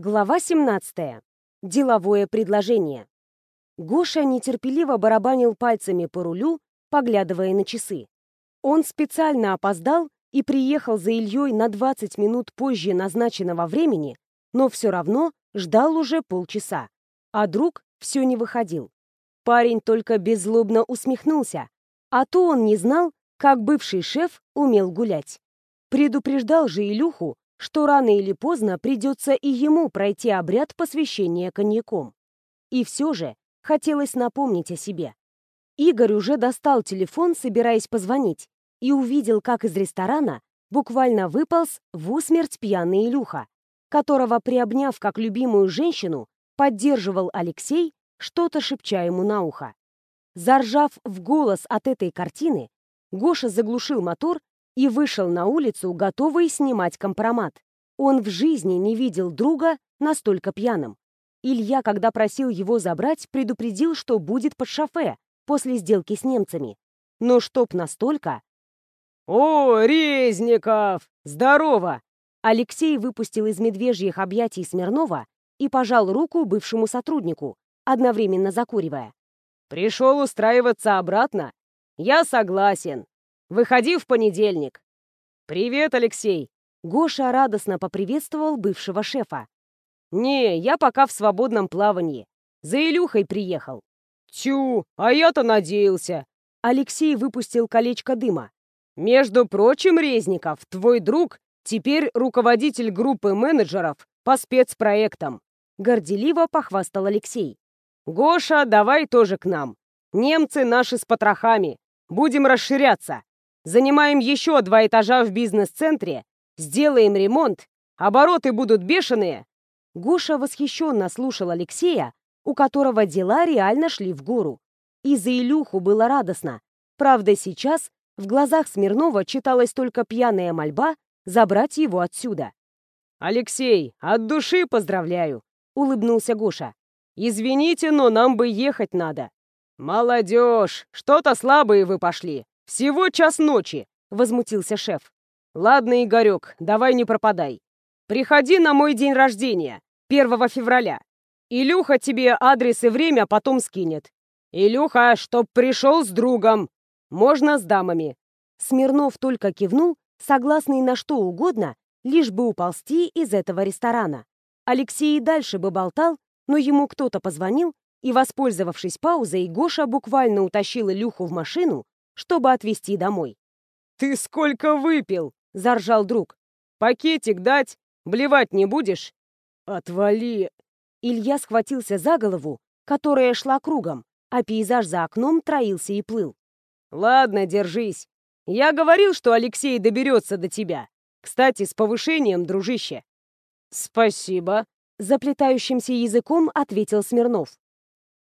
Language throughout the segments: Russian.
Глава 17. Деловое предложение. Гоша нетерпеливо барабанил пальцами по рулю, поглядывая на часы. Он специально опоздал и приехал за Ильей на 20 минут позже назначенного времени, но все равно ждал уже полчаса. А друг все не выходил. Парень только беззлобно усмехнулся, а то он не знал, как бывший шеф умел гулять. Предупреждал же Илюху, что рано или поздно придется и ему пройти обряд посвящения коньяком. И все же хотелось напомнить о себе. Игорь уже достал телефон, собираясь позвонить, и увидел, как из ресторана буквально выполз в усмерть пьяный Илюха, которого, приобняв как любимую женщину, поддерживал Алексей, что-то шепча ему на ухо. Заржав в голос от этой картины, Гоша заглушил мотор и вышел на улицу, готовый снимать компромат. Он в жизни не видел друга настолько пьяным. Илья, когда просил его забрать, предупредил, что будет под шофе после сделки с немцами. Но чтоб настолько... «О, Резников! Здорово!» Алексей выпустил из медвежьих объятий Смирнова и пожал руку бывшему сотруднику, одновременно закуривая. «Пришел устраиваться обратно? Я согласен. Выходи в понедельник. Привет, Алексей. Гоша радостно поприветствовал бывшего шефа. Не, я пока в свободном плавании. За Илюхой приехал. Тю, а я-то надеялся. Алексей выпустил колечко дыма. Между прочим, Резников, твой друг теперь руководитель группы менеджеров по спецпроектам. Горделиво похвастал Алексей. Гоша, давай тоже к нам. Немцы наши с потрохами. Будем расширяться. Занимаем еще два этажа в бизнес-центре, сделаем ремонт, обороты будут бешеные». Гоша восхищенно слушал Алексея, у которого дела реально шли в гору. И за Илюху было радостно. Правда, сейчас в глазах Смирнова читалась только пьяная мольба забрать его отсюда. «Алексей, от души поздравляю!» — улыбнулся Гоша. «Извините, но нам бы ехать надо». «Молодежь, что-то слабые вы пошли. «Всего час ночи!» — возмутился шеф. «Ладно, Игорек, давай не пропадай. Приходи на мой день рождения, 1 февраля. Илюха тебе адрес и время потом скинет. Илюха, чтоб пришел с другом. Можно с дамами». Смирнов только кивнул, согласный на что угодно, лишь бы уползти из этого ресторана. Алексей и дальше бы болтал, но ему кто-то позвонил, и, воспользовавшись паузой, Гоша буквально утащил Илюху в машину, чтобы отвезти домой. «Ты сколько выпил?» — заржал друг. «Пакетик дать? Блевать не будешь?» «Отвали!» Илья схватился за голову, которая шла кругом, а пейзаж за окном троился и плыл. «Ладно, держись. Я говорил, что Алексей доберется до тебя. Кстати, с повышением, дружище». «Спасибо», — заплетающимся языком ответил Смирнов.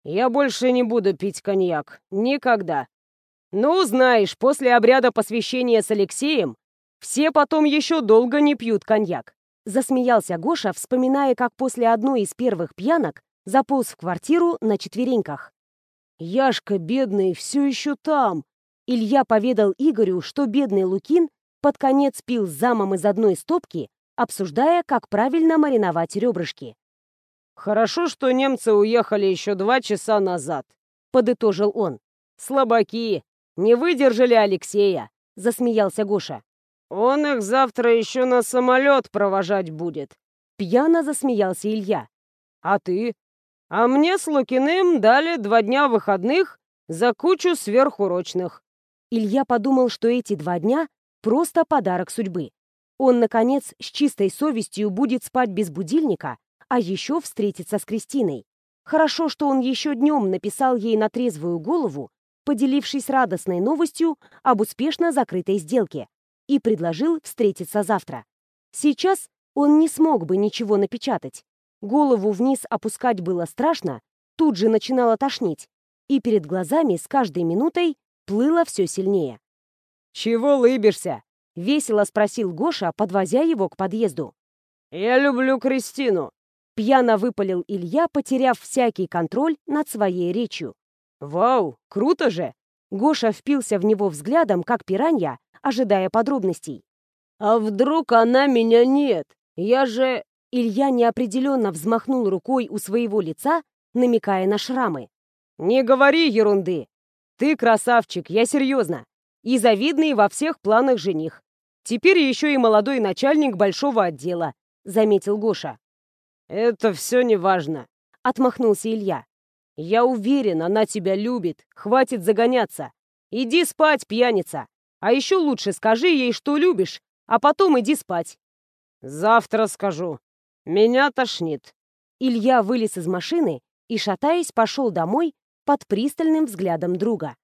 «Я больше не буду пить коньяк. Никогда. Ну, знаешь, после обряда посвящения с Алексеем все потом еще долго не пьют коньяк. Засмеялся Гоша, вспоминая, как после одной из первых пьянок заполз в квартиру на четвереньках. «Яшка, бедный, все еще там!» Илья поведал Игорю, что бедный Лукин под конец пил с замом из одной стопки, обсуждая, как правильно мариновать ребрышки. «Хорошо, что немцы уехали еще два часа назад», — подытожил он. «Слабаки, не выдержали Алексея!» — засмеялся Гоша. «Он их завтра еще на самолет провожать будет!» Пьяно засмеялся Илья. «А ты?» «А мне с Лукиным дали два дня выходных за кучу сверхурочных». Илья подумал, что эти два дня — просто подарок судьбы. Он, наконец, с чистой совестью будет спать без будильника, а еще встретиться с Кристиной. Хорошо, что он еще днем написал ей на трезвую голову, поделившись радостной новостью об успешно закрытой сделке, и предложил встретиться завтра. Сейчас он не смог бы ничего напечатать. Голову вниз опускать было страшно, тут же начинало тошнить, и перед глазами с каждой минутой плыло все сильнее. «Чего лыбишься?» — весело спросил Гоша, подвозя его к подъезду. «Я люблю Кристину», — пьяно выпалил Илья, потеряв всякий контроль над своей речью. «Вау, круто же!» Гоша впился в него взглядом, как пиранья, ожидая подробностей. «А вдруг она меня нет? Я же...» Илья неопределенно взмахнул рукой у своего лица, намекая на шрамы. «Не говори ерунды! Ты красавчик, я серьезно. И завидный во всех планах жених. Теперь еще и молодой начальник большого отдела», — заметил Гоша. «Это все не важно», — отмахнулся Илья. «Я уверен, она тебя любит. Хватит загоняться. Иди спать, пьяница. А еще лучше скажи ей, что любишь, а потом иди спать». «Завтра скажу. Меня тошнит». Илья вылез из машины и, шатаясь, пошел домой под пристальным взглядом друга.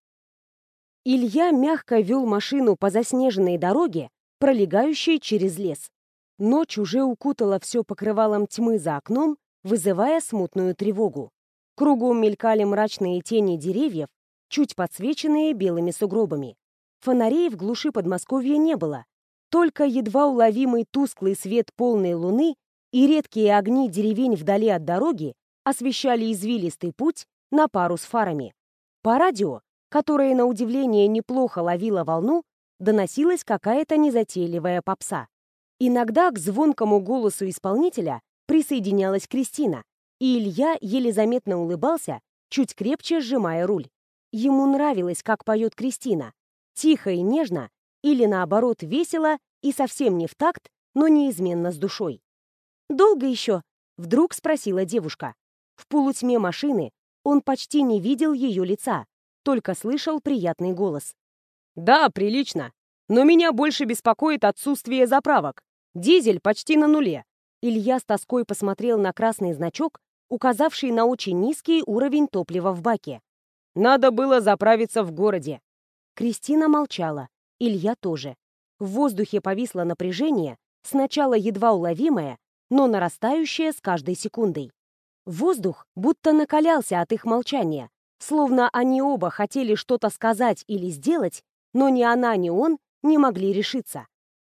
Илья мягко вел машину по заснеженной дороге, пролегающей через лес. Ночь уже укутала все покрывалом тьмы за окном, вызывая смутную тревогу. Кругом мелькали мрачные тени деревьев, чуть подсвеченные белыми сугробами. Фонарей в глуши Подмосковья не было. Только едва уловимый тусклый свет полной луны и редкие огни деревень вдали от дороги освещали извилистый путь на пару с фарами. По радио, которое, на удивление, неплохо ловило волну, доносилась какая-то незатейливая попса. Иногда к звонкому голосу исполнителя присоединялась Кристина, и Илья еле заметно улыбался, чуть крепче сжимая руль. Ему нравилось, как поет Кристина. Тихо и нежно, или наоборот весело и совсем не в такт, но неизменно с душой. «Долго еще?» — вдруг спросила девушка. В полутьме машины он почти не видел ее лица, только слышал приятный голос. «Да, прилично. Но меня больше беспокоит отсутствие заправок. Дизель почти на нуле». Илья с тоской посмотрел на красный значок, указавший на очень низкий уровень топлива в баке. Надо было заправиться в городе. Кристина молчала. Илья тоже. В воздухе повисло напряжение, сначала едва уловимое, но нарастающее с каждой секундой. Воздух будто накалялся от их молчания, словно они оба хотели что-то сказать или сделать, но ни она, ни он не могли решиться.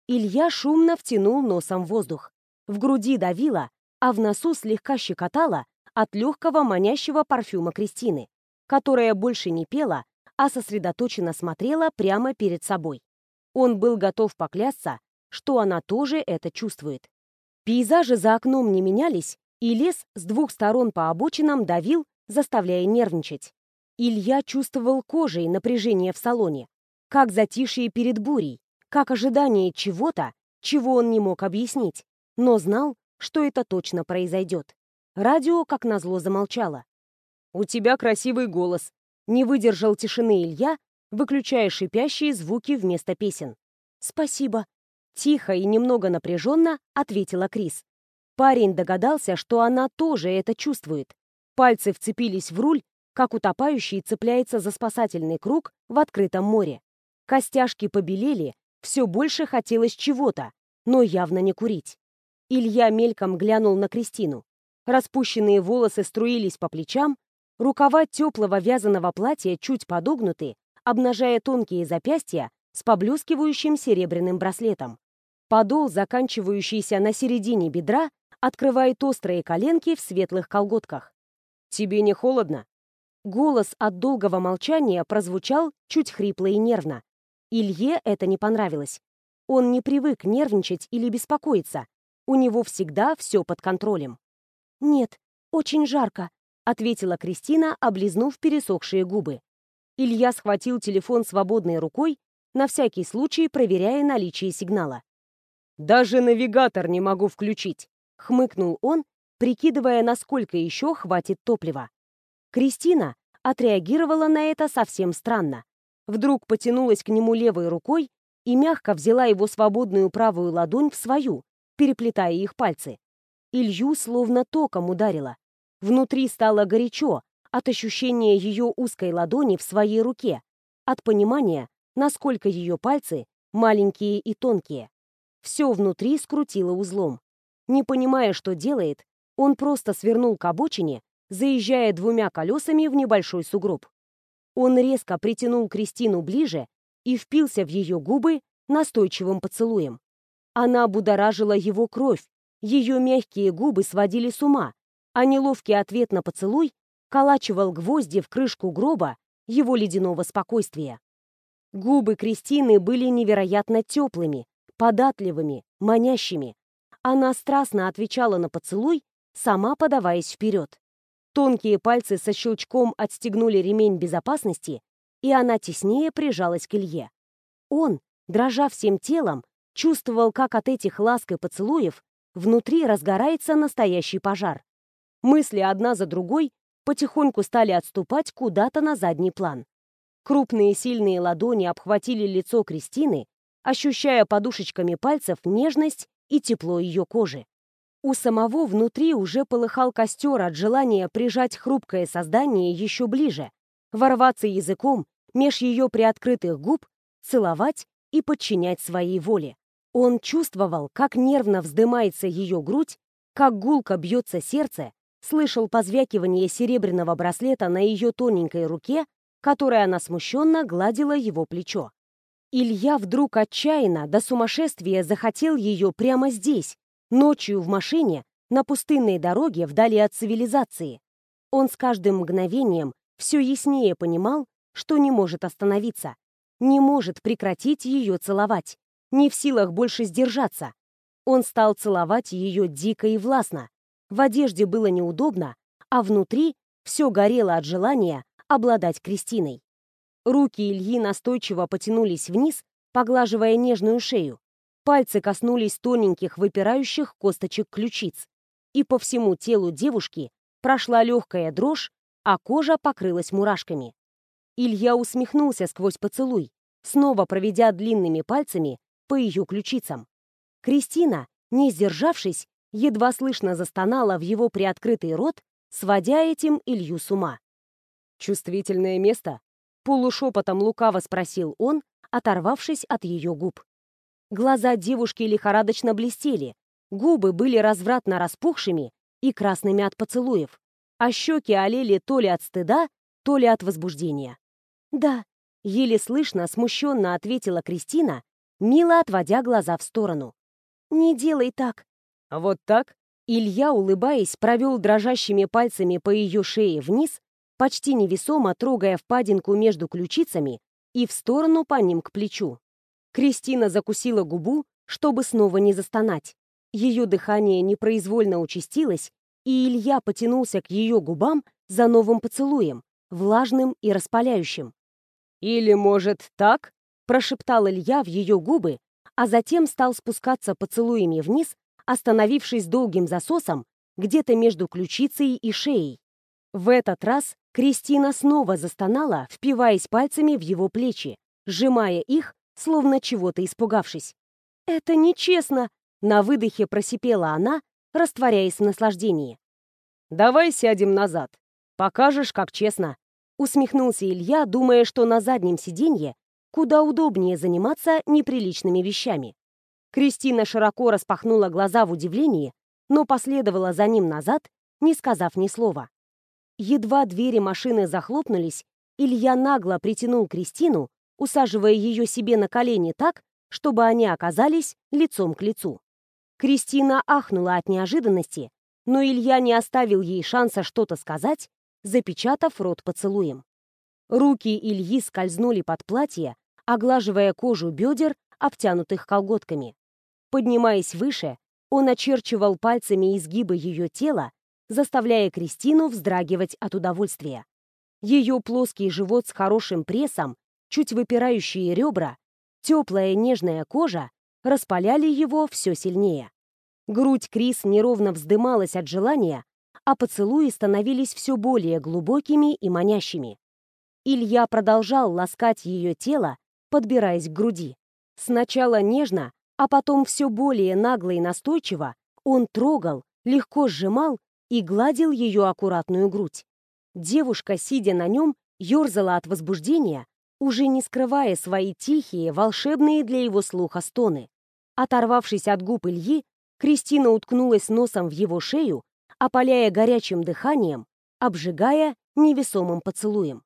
Илья шумно втянул носом воздух. В груди давило, а в носу слегка щекотало от легкого манящего парфюма Кристины которая больше не пела, а сосредоточенно смотрела прямо перед собой. Он был готов поклясться, что она тоже это чувствует. Пейзажи за окном не менялись, и лес с двух сторон по обочинам давил, заставляя нервничать. Илья чувствовал кожей напряжение в салоне, как затишье перед бурей, как ожидание чего-то, чего он не мог объяснить, но знал, что это точно произойдет. Радио, как назло, замолчало. «У тебя красивый голос», — не выдержал тишины Илья, выключая шипящие звуки вместо песен. «Спасибо», — тихо и немного напряженно ответила Крис. Парень догадался, что она тоже это чувствует. Пальцы вцепились в руль, как утопающий цепляется за спасательный круг в открытом море. Костяшки побелели, все больше хотелось чего-то, но явно не курить. Илья мельком глянул на Кристину. Распущенные волосы струились по плечам, Рукава теплого вязаного платья чуть подогнуты, обнажая тонкие запястья с поблескивающим серебряным браслетом. Подол, заканчивающийся на середине бедра, открывает острые коленки в светлых колготках. «Тебе не холодно?» Голос от долгого молчания прозвучал чуть хрипло и нервно. Илье это не понравилось. Он не привык нервничать или беспокоиться. У него всегда все под контролем. «Нет, очень жарко», — ответила Кристина, облизнув пересохшие губы. Илья схватил телефон свободной рукой, на всякий случай проверяя наличие сигнала. «Даже навигатор не могу включить», — хмыкнул он, прикидывая, насколько еще хватит топлива. Кристина отреагировала на это совсем странно. Вдруг потянулась к нему левой рукой и мягко взяла его свободную правую ладонь в свою, переплетая их пальцы. Илью словно током ударила. Внутри стало горячо от ощущения ее узкой ладони в своей руке, от понимания, насколько ее пальцы маленькие и тонкие. Все внутри скрутило узлом. Не понимая, что делает, он просто свернул к обочине, заезжая двумя колесами в небольшой сугроб. Он резко притянул Кристину ближе и впился в ее губы настойчивым поцелуем. Она будоражила его кровь, ее мягкие губы сводили с ума, а неловкий ответ на поцелуй колачивал гвозди в крышку гроба его ледяного спокойствия. Губы Кристины были невероятно теплыми, податливыми, манящими. Она страстно отвечала на поцелуй, сама подаваясь вперед. Тонкие пальцы со щелчком отстегнули ремень безопасности, и она теснее прижалась к Илье. Он, дрожа всем телом, чувствовал, как от этих ласк и поцелуев внутри разгорается настоящий пожар. Мысли одна за другой потихоньку стали отступать куда-то на задний план. Крупные сильные ладони обхватили лицо Кристины, ощущая подушечками пальцев нежность и тепло ее кожи. У самого внутри уже полыхал костер от желания прижать хрупкое создание еще ближе, ворваться языком меж ее приоткрытых губ, целовать и подчинять своей воле. Он чувствовал, как нервно вздымается ее грудь, как гулко бьется сердце, слышал позвякивание серебряного браслета на ее тоненькой руке, которой она смущенно гладила его плечо. Илья вдруг отчаянно, до сумасшествия захотел ее прямо здесь, ночью в машине, на пустынной дороге вдали от цивилизации. Он с каждым мгновением все яснее понимал, что не может остановиться, не может прекратить ее целовать, не в силах больше сдержаться. Он стал целовать ее дико и властно. В одежде было неудобно, а внутри все горело от желания обладать Кристиной. Руки Ильи настойчиво потянулись вниз, поглаживая нежную шею. Пальцы коснулись тоненьких выпирающих косточек ключиц. И по всему телу девушки прошла легкая дрожь, а кожа покрылась мурашками. Илья усмехнулся сквозь поцелуй, снова проведя длинными пальцами по ее ключицам. Кристина, не сдержавшись, едва слышно застонала в его приоткрытый рот, сводя этим Илью с ума. «Чувствительное место?» Полушепотом лукаво спросил он, оторвавшись от ее губ. Глаза девушки лихорадочно блестели, губы были развратно распухшими и красными от поцелуев, а щеки олели то ли от стыда, то ли от возбуждения. «Да», — еле слышно, смущенно ответила Кристина, мило отводя глаза в сторону. «Не делай так». «Вот так?» Илья, улыбаясь, провел дрожащими пальцами по ее шее вниз, почти невесомо трогая впадинку между ключицами и в сторону по ним к плечу. Кристина закусила губу, чтобы снова не застонать. Ее дыхание непроизвольно участилось, и Илья потянулся к ее губам за новым поцелуем, влажным и распаляющим. «Или, может, так?» – прошептал Илья в ее губы, а затем стал спускаться поцелуями вниз, остановившись долгим засосом где-то между ключицей и шеей. В этот раз Кристина снова застонала, впиваясь пальцами в его плечи, сжимая их, словно чего-то испугавшись. «Это нечестно!» — на выдохе просипела она, растворяясь в наслаждении. «Давай сядем назад. Покажешь, как честно». Усмехнулся Илья, думая, что на заднем сиденье куда удобнее заниматься неприличными вещами. Кристина широко распахнула глаза в удивлении, но последовала за ним назад, не сказав ни слова. Едва двери машины захлопнулись, Илья нагло притянул Кристину, усаживая ее себе на колени так, чтобы они оказались лицом к лицу. Кристина ахнула от неожиданности, но Илья не оставил ей шанса что-то сказать, запечатав рот поцелуем. Руки Ильи скользнули под платье, оглаживая кожу бедер, обтянутых колготками. Поднимаясь выше, он очерчивал пальцами изгибы ее тела, заставляя Кристину вздрагивать от удовольствия. Ее плоский живот с хорошим прессом, чуть выпирающие ребра, теплая нежная кожа распаляли его все сильнее. Грудь Крис неровно вздымалась от желания, а поцелуи становились все более глубокими и манящими. Илья продолжал ласкать ее тело, подбираясь к груди. Сначала нежно, а потом все более нагло и настойчиво он трогал, легко сжимал и гладил ее аккуратную грудь. Девушка, сидя на нем, ерзала от возбуждения, уже не скрывая свои тихие, волшебные для его слуха стоны. Оторвавшись от губ Ильи, Кристина уткнулась носом в его шею, опаляя горячим дыханием, обжигая невесомым поцелуем.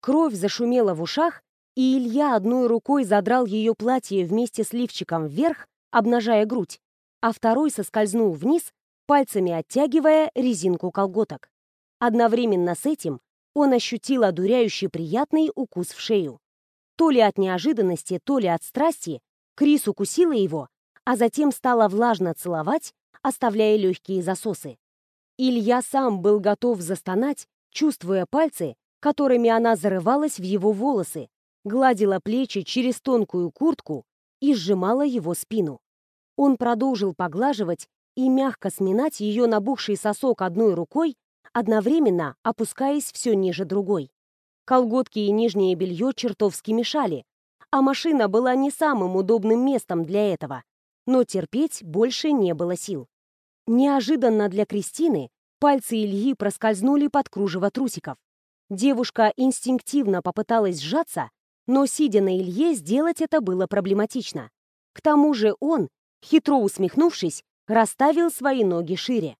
Кровь зашумела в ушах, и Илья одной рукой задрал ее платье вместе с лифчиком вверх, обнажая грудь, а второй соскользнул вниз, пальцами оттягивая резинку колготок. Одновременно с этим он ощутил одуряющий приятный укус в шею. То ли от неожиданности, то ли от страсти Крис укусила его, а затем стала влажно целовать, оставляя легкие засосы. Илья сам был готов застонать, чувствуя пальцы, которыми она зарывалась в его волосы, гладила плечи через тонкую куртку и сжимала его спину. Он продолжил поглаживать и мягко сминать ее набухший сосок одной рукой, одновременно опускаясь все ниже другой. Колготки и нижнее белье чертовски мешали, а машина была не самым удобным местом для этого, но терпеть больше не было сил. Неожиданно для Кристины пальцы Ильи проскользнули под кружево трусиков. Девушка инстинктивно попыталась сжаться, но, сидя на Илье, сделать это было проблематично. К тому же он, хитро усмехнувшись, расставил свои ноги шире.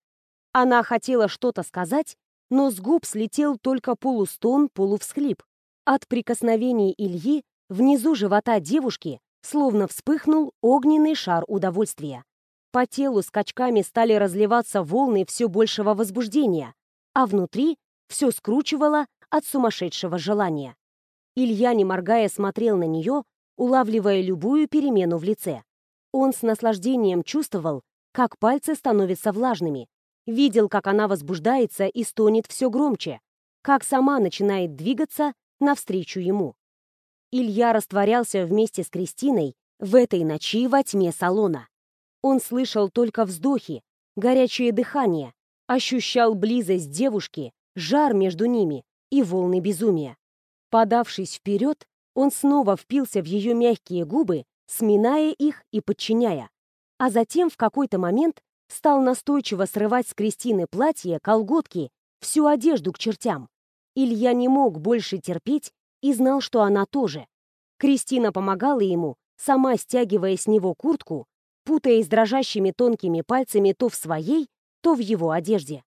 Она хотела что-то сказать, но с губ слетел только полустон, полувсхлип. От прикосновений Ильи внизу живота девушки словно вспыхнул огненный шар удовольствия. По телу скачками стали разливаться волны все большего возбуждения, а внутри все скручивало от сумасшедшего желания. Илья, не моргая, смотрел на нее, улавливая любую перемену в лице. Он с наслаждением чувствовал, как пальцы становятся влажными, видел, как она возбуждается и стонет все громче, как сама начинает двигаться навстречу ему. Илья растворялся вместе с Кристиной в этой ночи во тьме салона. Он слышал только вздохи, горячее дыхание, ощущал близость девушки, жар между ними и волны безумия. Подавшись вперед, он снова впился в ее мягкие губы, сминая их и подчиняя а затем в какой-то момент стал настойчиво срывать с Кристины платье, колготки, всю одежду к чертям. Илья не мог больше терпеть и знал, что она тоже. Кристина помогала ему, сама стягивая с него куртку, путаясь дрожащими тонкими пальцами то в своей, то в его одежде.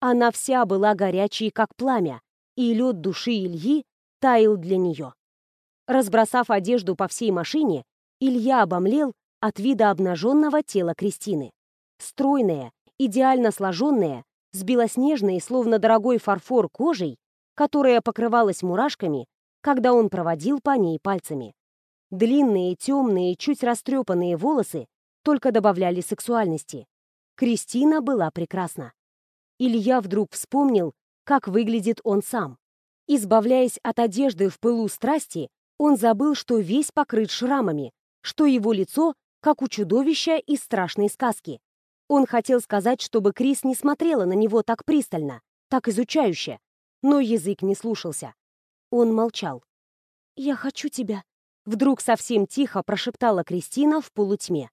Она вся была горячей, как пламя, и лед души Ильи таял для нее. Разбросав одежду по всей машине, Илья обомлел от вида обнаженного тела Кристины. Стройная, идеально сложенная, с белоснежной, словно дорогой фарфор кожей, которая покрывалась мурашками, когда он проводил по ней пальцами. Длинные, темные, чуть растрепанные волосы только добавляли сексуальности. Кристина была прекрасна. Илья вдруг вспомнил, как выглядит он сам. Избавляясь от одежды в пылу страсти, он забыл, что весь покрыт шрамами, что его лицо как у чудовища из страшной сказки. Он хотел сказать, чтобы Крис не смотрела на него так пристально, так изучающе, но язык не слушался. Он молчал. «Я хочу тебя», — вдруг совсем тихо прошептала Кристина в полутьме.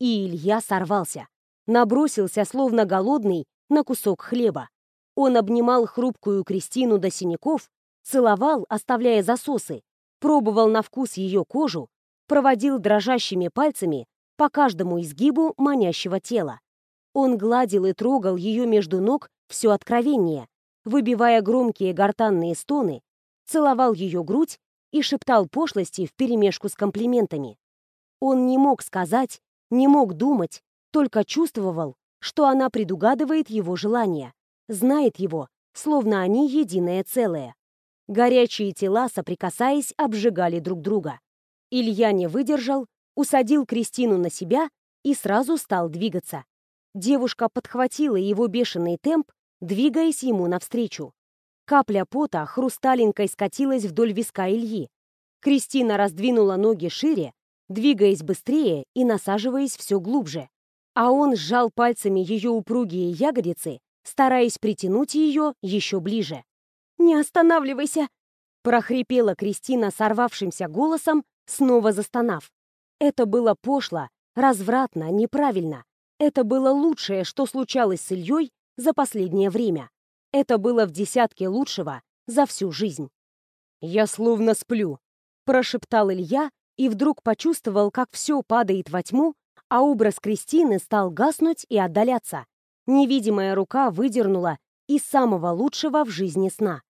И Илья сорвался, набросился, словно голодный, на кусок хлеба. Он обнимал хрупкую Кристину до синяков, целовал, оставляя засосы, пробовал на вкус ее кожу, проводил дрожащими пальцами по каждому изгибу манящего тела. Он гладил и трогал ее между ног все откровение, выбивая громкие гортанные стоны, целовал ее грудь и шептал пошлости вперемешку с комплиментами. Он не мог сказать, не мог думать, только чувствовал, что она предугадывает его желания, знает его, словно они единое целое. Горячие тела, соприкасаясь, обжигали друг друга. Илья не выдержал, усадил Кристину на себя и сразу стал двигаться. Девушка подхватила его бешеный темп, двигаясь ему навстречу. Капля пота хрусталенькой скатилась вдоль виска Ильи. Кристина раздвинула ноги шире, двигаясь быстрее и насаживаясь все глубже. А он сжал пальцами ее упругие ягодицы, стараясь притянуть ее еще ближе. «Не останавливайся!» — прохрипела Кристина сорвавшимся голосом, снова застонав. Это было пошло, развратно, неправильно. Это было лучшее, что случалось с Ильей за последнее время. Это было в десятке лучшего за всю жизнь. «Я словно сплю», — прошептал Илья и вдруг почувствовал, как все падает во тьму, а образ Кристины стал гаснуть и отдаляться. Невидимая рука выдернула из самого лучшего в жизни сна.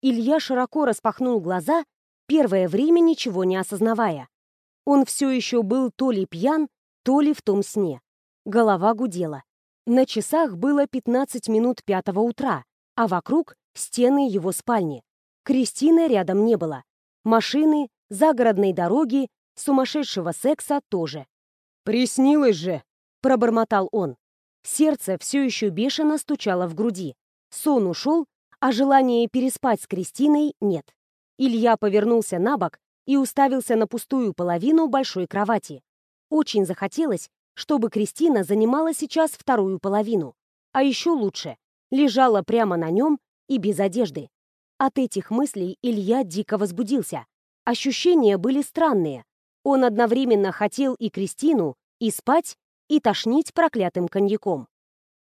Илья широко распахнул глаза первое время ничего не осознавая. Он все еще был то ли пьян, то ли в том сне. Голова гудела. На часах было 15 минут пятого утра, а вокруг — стены его спальни. Кристины рядом не было. Машины, загородной дороги, сумасшедшего секса тоже. «Приснилось же!» — пробормотал он. Сердце все еще бешено стучало в груди. Сон ушел, а желания переспать с Кристиной нет. Илья повернулся на бок и уставился на пустую половину большой кровати. Очень захотелось, чтобы Кристина занимала сейчас вторую половину. А еще лучше, лежала прямо на нем и без одежды. От этих мыслей Илья дико возбудился. Ощущения были странные. Он одновременно хотел и Кристину, и спать, и тошнить проклятым коньяком.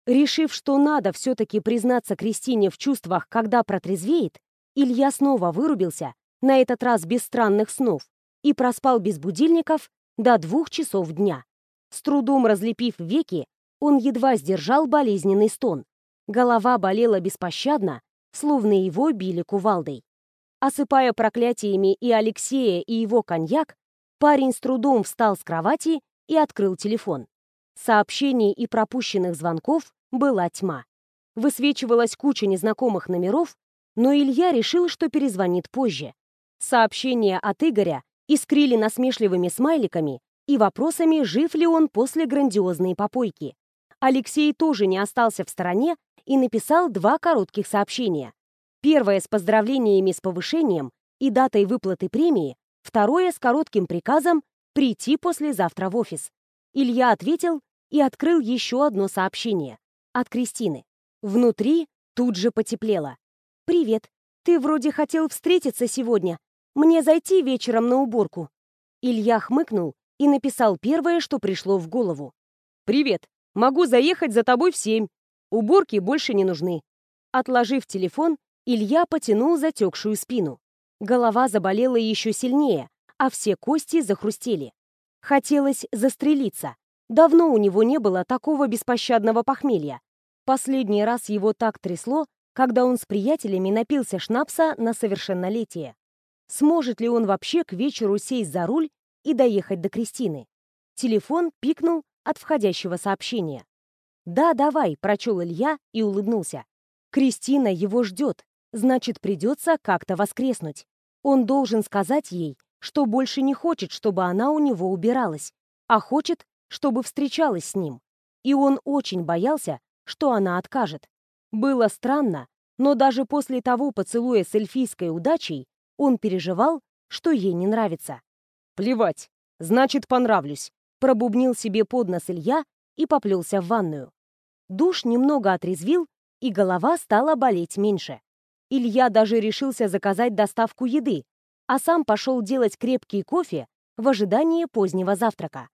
Решив, что надо все-таки признаться Кристине в чувствах, когда протрезвеет, Илья снова вырубился, на этот раз без странных снов, и проспал без будильников до двух часов дня. С трудом разлепив веки, он едва сдержал болезненный стон. Голова болела беспощадно, словно его били кувалдой. Осыпая проклятиями и Алексея, и его коньяк, парень с трудом встал с кровати и открыл телефон. Сообщений и пропущенных звонков была тьма. Высвечивалась куча незнакомых номеров, но Илья решил, что перезвонит позже. Сообщения от Игоря искрили насмешливыми смайликами и вопросами, жив ли он после грандиозной попойки. Алексей тоже не остался в стороне и написал два коротких сообщения. Первое с поздравлениями с повышением и датой выплаты премии, второе с коротким приказом прийти послезавтра в офис. Илья ответил и открыл еще одно сообщение от Кристины. Внутри тут же потеплело. «Привет. Ты вроде хотел встретиться сегодня. Мне зайти вечером на уборку?» Илья хмыкнул и написал первое, что пришло в голову. «Привет. Могу заехать за тобой в семь. Уборки больше не нужны». Отложив телефон, Илья потянул затекшую спину. Голова заболела еще сильнее, а все кости захрустели. Хотелось застрелиться. Давно у него не было такого беспощадного похмелья. Последний раз его так трясло, когда он с приятелями напился шнапса на совершеннолетие. Сможет ли он вообще к вечеру сесть за руль и доехать до Кристины? Телефон пикнул от входящего сообщения. «Да, давай», — прочел Илья и улыбнулся. «Кристина его ждет, значит, придется как-то воскреснуть. Он должен сказать ей, что больше не хочет, чтобы она у него убиралась, а хочет, чтобы встречалась с ним. И он очень боялся, что она откажет. Было странно, но даже после того поцелуя с эльфийской удачей он переживал, что ей не нравится. «Плевать, значит, понравлюсь», — пробубнил себе под нос Илья и поплелся в ванную. Душ немного отрезвил, и голова стала болеть меньше. Илья даже решился заказать доставку еды, а сам пошел делать крепкий кофе в ожидании позднего завтрака.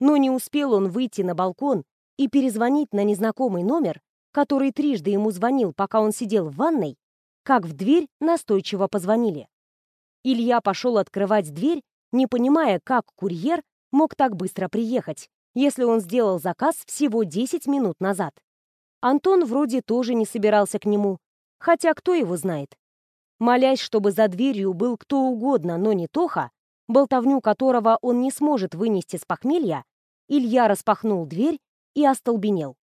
Но не успел он выйти на балкон и перезвонить на незнакомый номер, который трижды ему звонил, пока он сидел в ванной, как в дверь настойчиво позвонили. Илья пошел открывать дверь, не понимая, как курьер мог так быстро приехать, если он сделал заказ всего 10 минут назад. Антон вроде тоже не собирался к нему, хотя кто его знает. Молясь, чтобы за дверью был кто угодно, но не Тоха, болтовню которого он не сможет вынести с похмелья, Илья распахнул дверь и остолбенел.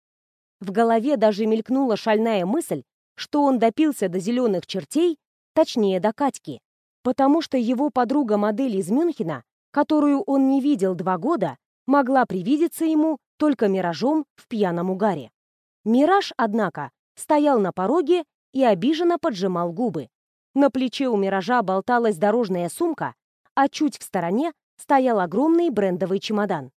В голове даже мелькнула шальная мысль, что он допился до зеленых чертей, точнее до Катьки, потому что его подруга-модель из Мюнхена, которую он не видел два года, могла привидеться ему только миражом в пьяном угаре. Мираж, однако, стоял на пороге и обиженно поджимал губы. На плече у «Миража» болталась дорожная сумка, а чуть в стороне стоял огромный брендовый чемодан.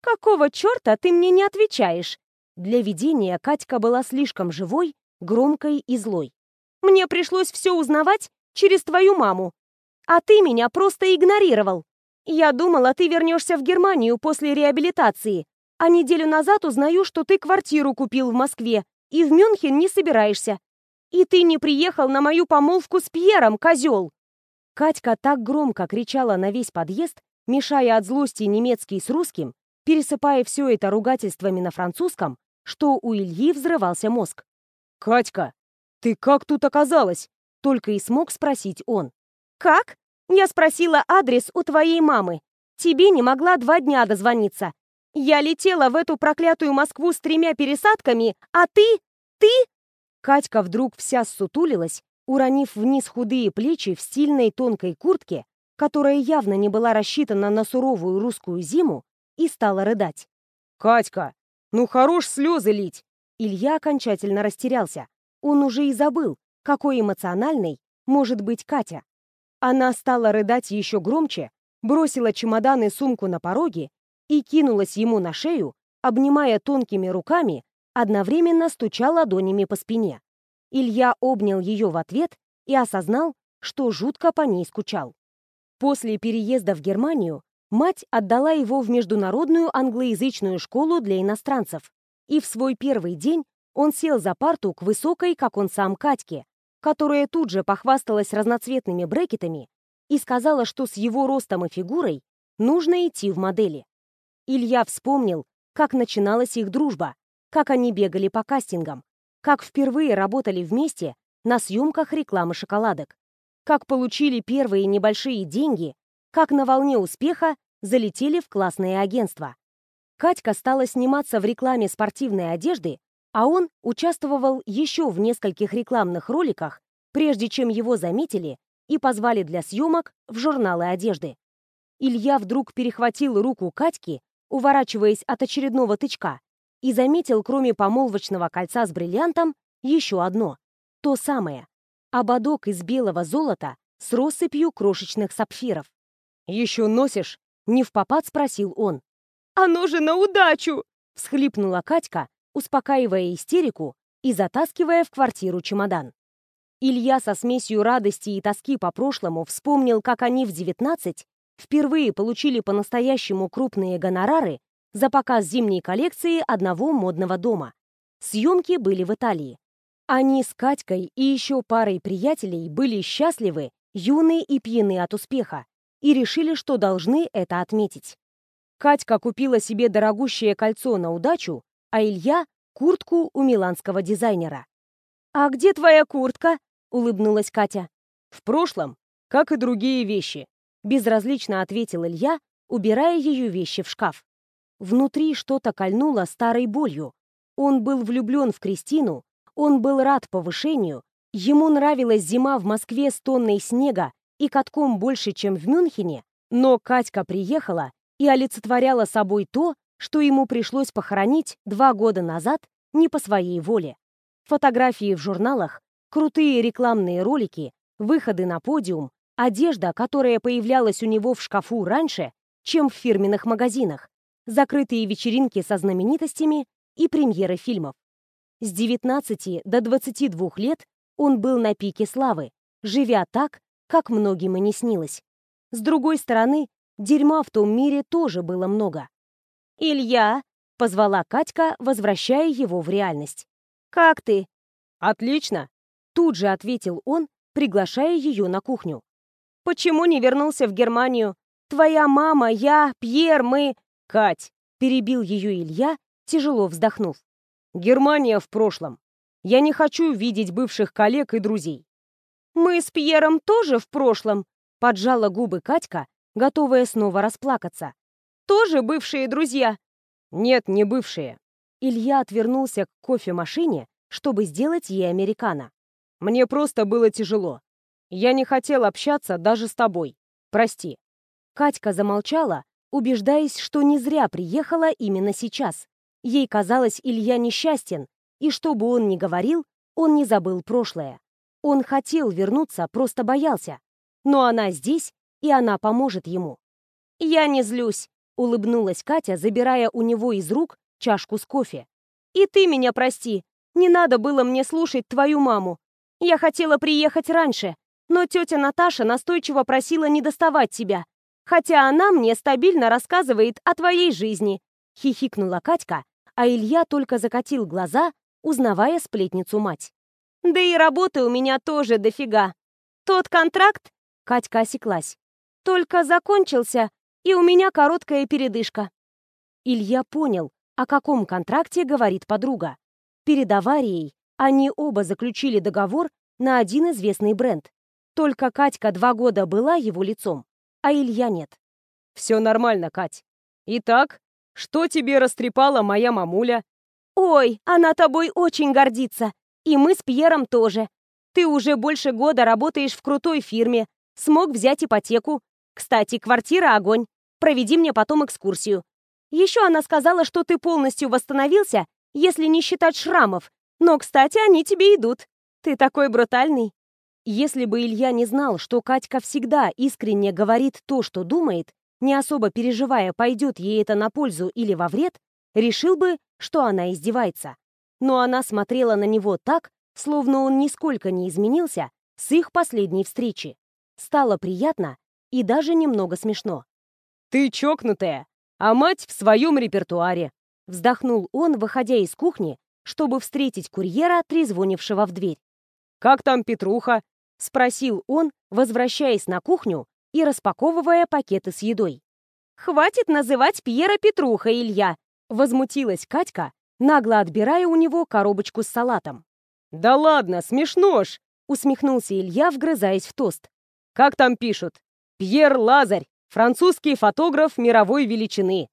«Какого черта ты мне не отвечаешь?» Для видения Катька была слишком живой, громкой и злой. «Мне пришлось все узнавать через твою маму. А ты меня просто игнорировал. Я думала, ты вернешься в Германию после реабилитации, а неделю назад узнаю, что ты квартиру купил в Москве и в Мюнхен не собираешься. И ты не приехал на мою помолвку с Пьером, козел!» Катька так громко кричала на весь подъезд, мешая от злости немецкий с русским, пересыпая все это ругательствами на французском, что у Ильи взрывался мозг. «Катька, ты как тут оказалась?» Только и смог спросить он. «Как? Я спросила адрес у твоей мамы. Тебе не могла два дня дозвониться. Я летела в эту проклятую Москву с тремя пересадками, а ты... ты...» Катька вдруг вся ссутулилась, уронив вниз худые плечи в стильной тонкой куртке, которая явно не была рассчитана на суровую русскую зиму, и стала рыдать. «Катька, ну хорош слезы лить!» Илья окончательно растерялся. Он уже и забыл, какой эмоциональной может быть Катя. Она стала рыдать еще громче, бросила чемодан и сумку на пороге и кинулась ему на шею, обнимая тонкими руками, одновременно стуча ладонями по спине. Илья обнял ее в ответ и осознал, что жутко по ней скучал. После переезда в Германию мать отдала его в международную англоязычную школу для иностранцев, и в свой первый день он сел за парту к высокой, как он сам, Катьке, которая тут же похвасталась разноцветными брекетами и сказала, что с его ростом и фигурой нужно идти в модели. Илья вспомнил, как начиналась их дружба, как они бегали по кастингам, как впервые работали вместе на съемках рекламы шоколадок, как получили первые небольшие деньги, как на волне успеха залетели в классное агентство. Катька стала сниматься в рекламе спортивной одежды, а он участвовал еще в нескольких рекламных роликах, прежде чем его заметили и позвали для съемок в журналы одежды. Илья вдруг перехватил руку Катьки, уворачиваясь от очередного тычка, и заметил, кроме помолвочного кольца с бриллиантом, еще одно. То самое. Ободок из белого золота с россыпью крошечных сапфиров. «Еще носишь?» — не в попад спросил он. «Оно же на удачу!» — всхлипнула Катька, успокаивая истерику и затаскивая в квартиру чемодан. Илья со смесью радости и тоски по прошлому вспомнил, как они в 19 впервые получили по-настоящему крупные гонорары за показ зимней коллекции одного модного дома. Съемки были в Италии. Они с Катькой и еще парой приятелей были счастливы, юные и пьяны от успеха, и решили, что должны это отметить. Катька купила себе дорогущее кольцо на удачу, а Илья — куртку у миланского дизайнера. «А где твоя куртка?» — улыбнулась Катя. «В прошлом, как и другие вещи», — безразлично ответил Илья, убирая ее вещи в шкаф. Внутри что-то кольнуло старой болью. Он был влюблен в Кристину, он был рад повышению, ему нравилась зима в Москве с тонной снега и катком больше, чем в Мюнхене, но Катька приехала и олицетворяла собой то, что ему пришлось похоронить два года назад не по своей воле. Фотографии в журналах, крутые рекламные ролики, выходы на подиум, одежда, которая появлялась у него в шкафу раньше, чем в фирменных магазинах, закрытые вечеринки со знаменитостями и премьеры фильмов. С 19 до 22 лет он был на пике славы, живя так, как многим и не снилось. С другой стороны, дерьма в том мире тоже было много. «Илья!» — позвала Катька, возвращая его в реальность. «Как ты?» «Отлично!» — тут же ответил он, приглашая ее на кухню. «Почему не вернулся в Германию? Твоя мама, я, Пьер, мы...» «Кать!» — перебил ее Илья, тяжело вздохнув. «Германия в прошлом. Я не хочу видеть бывших коллег и друзей». «Мы с Пьером тоже в прошлом», — поджала губы Катька, готовая снова расплакаться тоже бывшие друзья?» «Нет, не бывшие». Илья отвернулся к кофемашине, чтобы сделать ей американо. «Мне просто было тяжело. Я не хотел общаться даже с тобой. Прости». Катька замолчала, убеждаясь, что не зря приехала именно сейчас. Ей казалось, Илья несчастен, и что бы он ни говорил, он не забыл прошлое. Он хотел вернуться, просто боялся. Но она здесь, и она поможет ему. «Я не злюсь», Улыбнулась Катя, забирая у него из рук чашку с кофе. «И ты меня прости. Не надо было мне слушать твою маму. Я хотела приехать раньше, но тетя Наташа настойчиво просила не доставать тебя, хотя она мне стабильно рассказывает о твоей жизни», — хихикнула Катька, а Илья только закатил глаза, узнавая сплетницу мать. «Да и работы у меня тоже дофига. Тот контракт...» — Катька осеклась. «Только закончился, и у меня короткая передышка». Илья понял, о каком контракте говорит подруга. Перед аварией они оба заключили договор на один известный бренд. Только Катька два года была его лицом, а Илья нет. «Все нормально, Кать. Итак, что тебе растрепала моя мамуля?» «Ой, она тобой очень гордится. И мы с Пьером тоже. Ты уже больше года работаешь в крутой фирме, смог взять ипотеку. Кстати, квартира огонь. Проведи мне потом экскурсию. Еще она сказала, что ты полностью восстановился, если не считать шрамов. Но, кстати, они тебе идут. Ты такой брутальный. Если бы Илья не знал, что Катька всегда искренне говорит то, что думает, не особо переживая, пойдет ей это на пользу или во вред, решил бы, что она издевается. Но она смотрела на него так, словно он нисколько не изменился с их последней встречи. Стало приятно и даже немного смешно. «Ты чокнутая, а мать в своем репертуаре», вздохнул он, выходя из кухни, чтобы встретить курьера, трезвонившего в дверь. «Как там Петруха?» — спросил он, возвращаясь на кухню и распаковывая пакеты с едой. «Хватит называть Пьера Петруха, Илья!» — возмутилась Катька, нагло отбирая у него коробочку с салатом. «Да ладно, смешно ж!» — усмехнулся Илья, вгрызаясь в тост. «Как там пишут? Пьер Лазарь, французский фотограф мировой величины.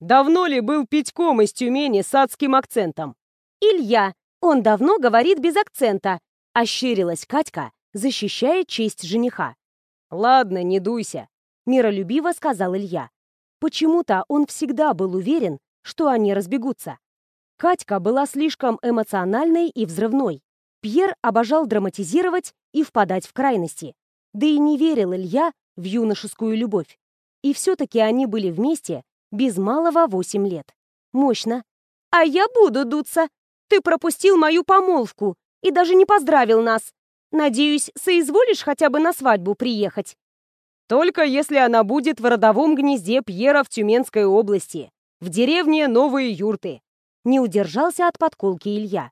Давно ли был Петьком из Тюмени с адским акцентом?» «Илья, он давно говорит без акцента», — ощерилась Катька, защищая честь жениха. «Ладно, не дуйся», — миролюбиво сказал Илья. Почему-то он всегда был уверен, что они разбегутся. Катька была слишком эмоциональной и взрывной. Пьер обожал драматизировать и впадать в крайности. Да и не верил Илья в юношескую любовь. И все-таки они были вместе без малого восемь лет. Мощно. «А я буду дуться. Ты пропустил мою помолвку и даже не поздравил нас. Надеюсь, соизволишь хотя бы на свадьбу приехать?» «Только если она будет в родовом гнезде Пьера в Тюменской области, в деревне Новые Юрты». Не удержался от подколки Илья.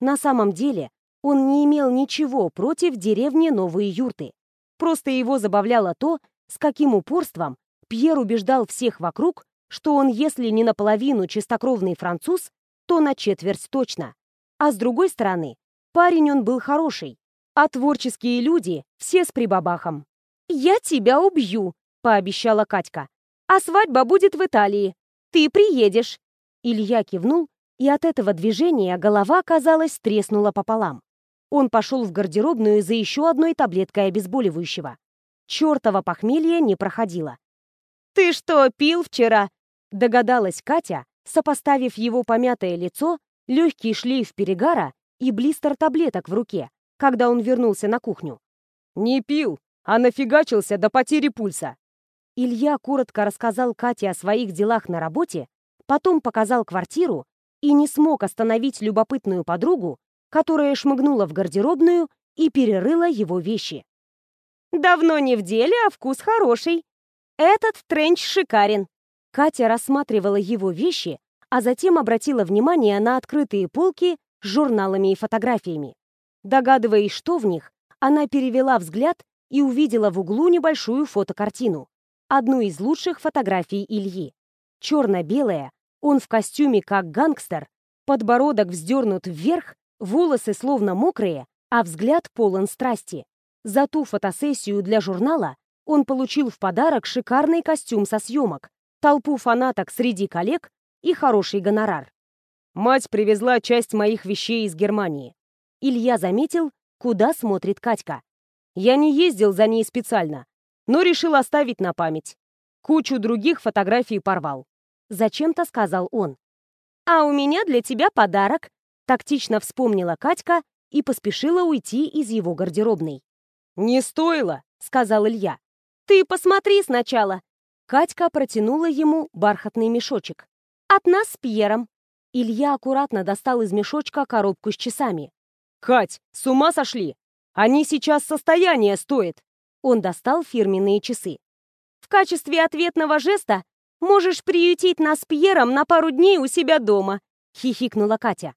На самом деле, он не имел ничего против деревни Новые Юрты. Просто его забавляло то, с каким упорством Пьер убеждал всех вокруг, что он, если не наполовину чистокровный француз, то на четверть точно. А с другой стороны, парень он был хороший, а творческие люди все с прибабахом. «Я тебя убью», — пообещала Катька. «А свадьба будет в Италии. Ты приедешь». Илья кивнул, и от этого движения голова, казалось, треснула пополам. Он пошел в гардеробную за еще одной таблеткой обезболивающего. Чертово похмелье не проходило. «Ты что, пил вчера?» — догадалась Катя, сопоставив его помятое лицо, легкий шлейф перегара и блистер таблеток в руке когда он вернулся на кухню. «Не пил, а нафигачился до потери пульса». Илья коротко рассказал Кате о своих делах на работе, потом показал квартиру и не смог остановить любопытную подругу, которая шмыгнула в гардеробную и перерыла его вещи. «Давно не в деле, а вкус хороший. Этот тренч шикарен». Катя рассматривала его вещи, а затем обратила внимание на открытые полки с журналами и фотографиями. Догадываясь, что в них, она перевела взгляд и увидела в углу небольшую фотокартину. Одну из лучших фотографий Ильи. Черно-белая, он в костюме как гангстер, подбородок вздернут вверх, волосы словно мокрые, а взгляд полон страсти. За ту фотосессию для журнала он получил в подарок шикарный костюм со съемок, толпу фанаток среди коллег и хороший гонорар. Мать привезла часть моих вещей из Германии. Илья заметил, куда смотрит Катька. Я не ездил за ней специально, но решил оставить на память. Кучу других фотографий порвал. Зачем-то сказал он. «А у меня для тебя подарок», — тактично вспомнила Катька и поспешила уйти из его гардеробной. «Не стоило», — сказал Илья. «Ты посмотри сначала». Катька протянула ему бархатный мешочек. «От нас с Пьером». Илья аккуратно достал из мешочка коробку с часами. «Кать, с ума сошли? Они сейчас состояние стоят!» Он достал фирменные часы. «В качестве ответного жеста можешь приютить нас с Пьером на пару дней у себя дома», — хихикнула Катя.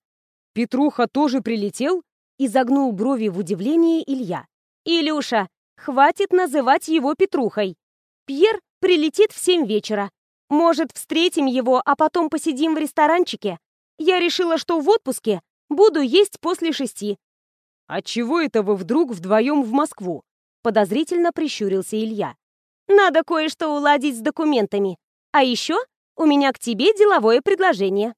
«Петруха тоже прилетел?» — изогнул брови в удивлении Илья. «Илюша, хватит называть его Петрухой. Пьер прилетит в семь вечера. Может, встретим его, а потом посидим в ресторанчике? Я решила, что в отпуске Буду есть после шести». «А чего это вы вдруг вдвоем в Москву?» Подозрительно прищурился Илья. «Надо кое-что уладить с документами. А еще у меня к тебе деловое предложение».